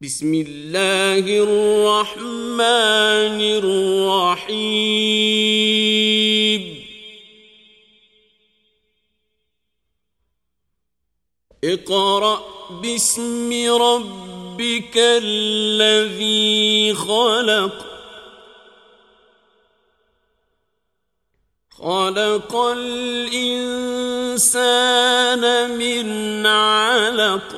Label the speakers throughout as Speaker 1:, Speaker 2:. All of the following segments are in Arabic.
Speaker 1: بسم اللہ الرحمن الرحیم اقرأ بسم ربك الذي خلق. خلق الإنسان من علق.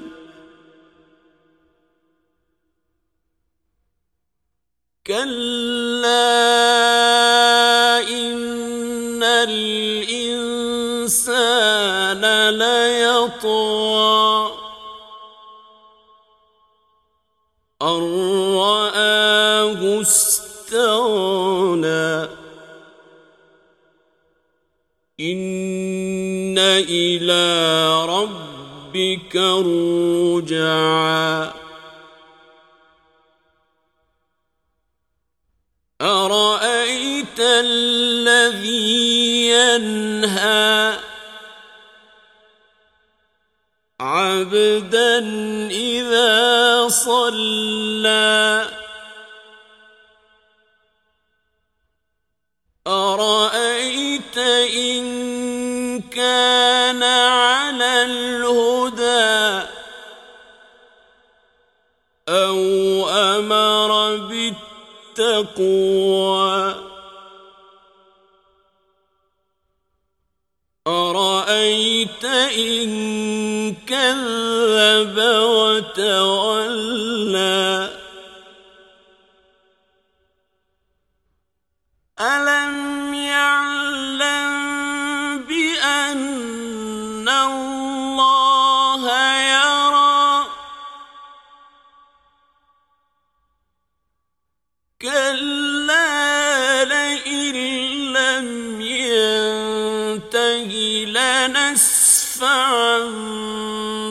Speaker 1: كلا إن الإنسان ليطغى إن إلى ربك رُجَعًا الذي ينهى عبدا إذا صلى أرأيت إن كان على الهدى أو أمر بالتقوى أرأيت إن كذب وتولى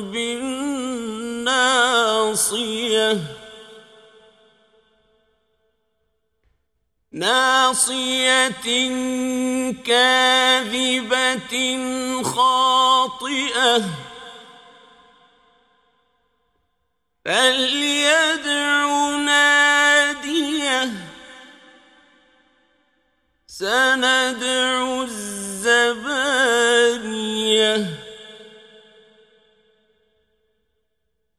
Speaker 1: بالناصية. ناصية كاذبة خاطئة. فليدع ناديه. سندع الزبانية.